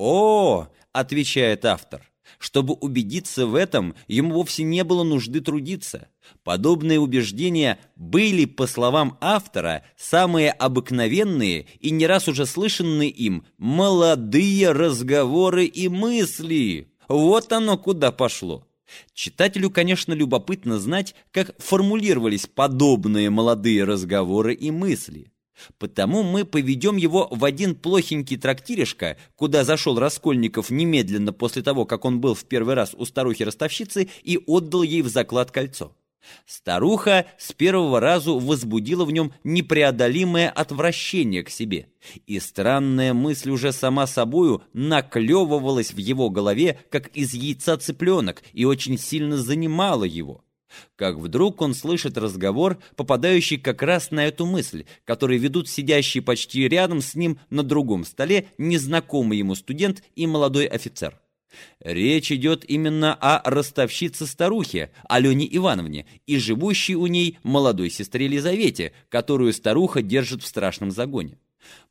«О!» — отвечает автор. Чтобы убедиться в этом, ему вовсе не было нужды трудиться. Подобные убеждения были, по словам автора, самые обыкновенные и не раз уже слышанные им молодые разговоры и мысли. Вот оно куда пошло. Читателю, конечно, любопытно знать, как формулировались подобные молодые разговоры и мысли. Потому мы поведем его в один плохенький трактиришко, куда зашел Раскольников немедленно после того, как он был в первый раз у старухи-ростовщицы и отдал ей в заклад кольцо. Старуха с первого разу возбудила в нем непреодолимое отвращение к себе, и странная мысль уже сама собою наклевывалась в его голове, как из яйца цыпленок, и очень сильно занимала его. Как вдруг он слышит разговор, попадающий как раз на эту мысль, который ведут сидящие почти рядом с ним на другом столе незнакомый ему студент и молодой офицер. Речь идет именно о ростовщице-старухе, Алене Ивановне, и живущей у ней молодой сестре Елизавете, которую старуха держит в страшном загоне.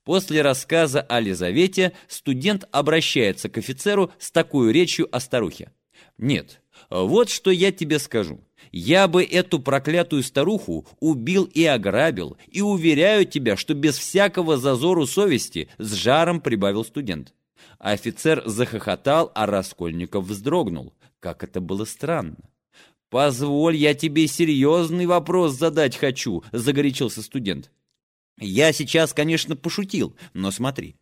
После рассказа о Лизавете студент обращается к офицеру с такой речью о старухе. «Нет, вот что я тебе скажу. Я бы эту проклятую старуху убил и ограбил, и уверяю тебя, что без всякого зазору совести с жаром прибавил студент. Офицер захохотал, а Раскольников вздрогнул. Как это было странно. «Позволь, я тебе серьезный вопрос задать хочу», — загорячился студент. «Я сейчас, конечно, пошутил, но смотри.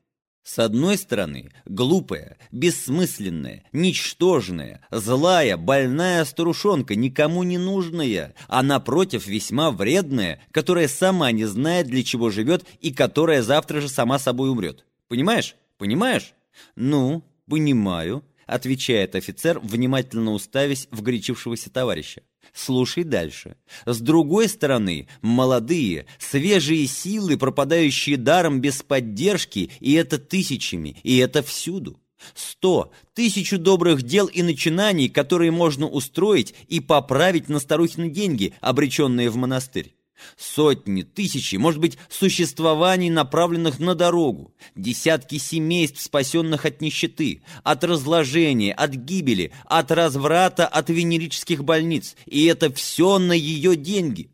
С одной стороны, глупая, бессмысленная, ничтожная, злая, больная старушонка, никому не нужная, а напротив весьма вредная, которая сама не знает, для чего живет и которая завтра же сама собой умрет. Понимаешь? Понимаешь? Ну, понимаю, отвечает офицер, внимательно уставясь в горячившегося товарища. Слушай дальше. С другой стороны, молодые, свежие силы, пропадающие даром без поддержки, и это тысячами, и это всюду. Сто, тысячу добрых дел и начинаний, которые можно устроить и поправить на старухины деньги, обреченные в монастырь. Сотни, тысячи, может быть, существований, направленных на дорогу, десятки семейств, спасенных от нищеты, от разложения, от гибели, от разврата, от венерических больниц, и это все на ее деньги.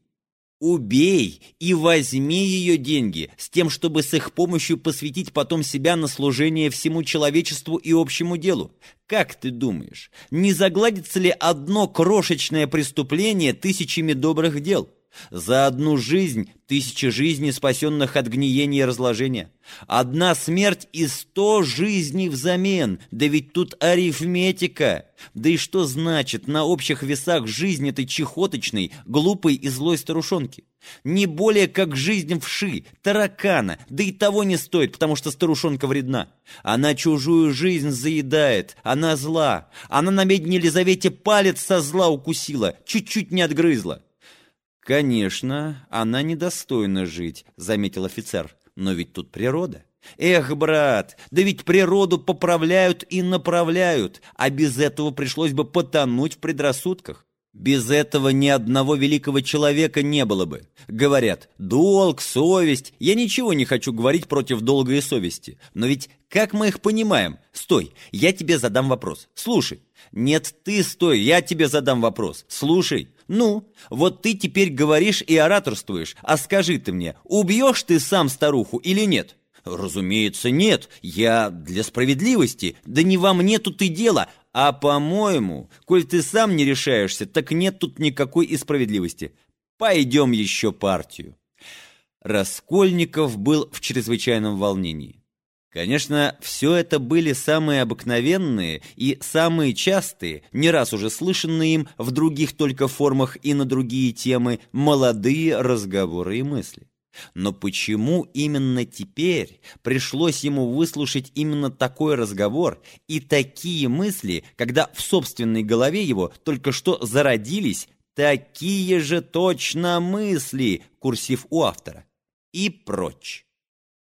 Убей и возьми ее деньги, с тем, чтобы с их помощью посвятить потом себя на служение всему человечеству и общему делу. Как ты думаешь, не загладится ли одно крошечное преступление тысячами добрых дел? За одну жизнь тысячи жизней, спасенных от гниения и разложения. Одна смерть и сто жизней взамен. Да ведь тут арифметика. Да и что значит на общих весах жизнь этой чехоточной, глупой и злой старушонки? Не более как жизнь вши, таракана, да и того не стоит, потому что старушонка вредна. Она чужую жизнь заедает, она зла. Она на медне Елизавете палец со зла укусила, чуть-чуть не отгрызла. «Конечно, она недостойна жить», — заметил офицер. «Но ведь тут природа». «Эх, брат, да ведь природу поправляют и направляют, а без этого пришлось бы потонуть в предрассудках. Без этого ни одного великого человека не было бы. Говорят, долг, совесть. Я ничего не хочу говорить против долга и совести. Но ведь как мы их понимаем? Стой, я тебе задам вопрос. Слушай. Нет, ты стой, я тебе задам вопрос. Слушай. Ну, вот ты теперь говоришь и ораторствуешь, а скажи ты мне, убьешь ты сам старуху или нет? Разумеется, нет. Я для справедливости. Да не во мне тут и дело. А по-моему, коль ты сам не решаешься, так нет тут никакой и справедливости. Пойдем еще партию. Раскольников был в чрезвычайном волнении. Конечно, все это были самые обыкновенные и самые частые, не раз уже слышанные им в других только формах и на другие темы, молодые разговоры и мысли. Но почему именно теперь пришлось ему выслушать именно такой разговор и такие мысли, когда в собственной голове его только что зародились такие же точно мысли, курсив у автора, и прочь.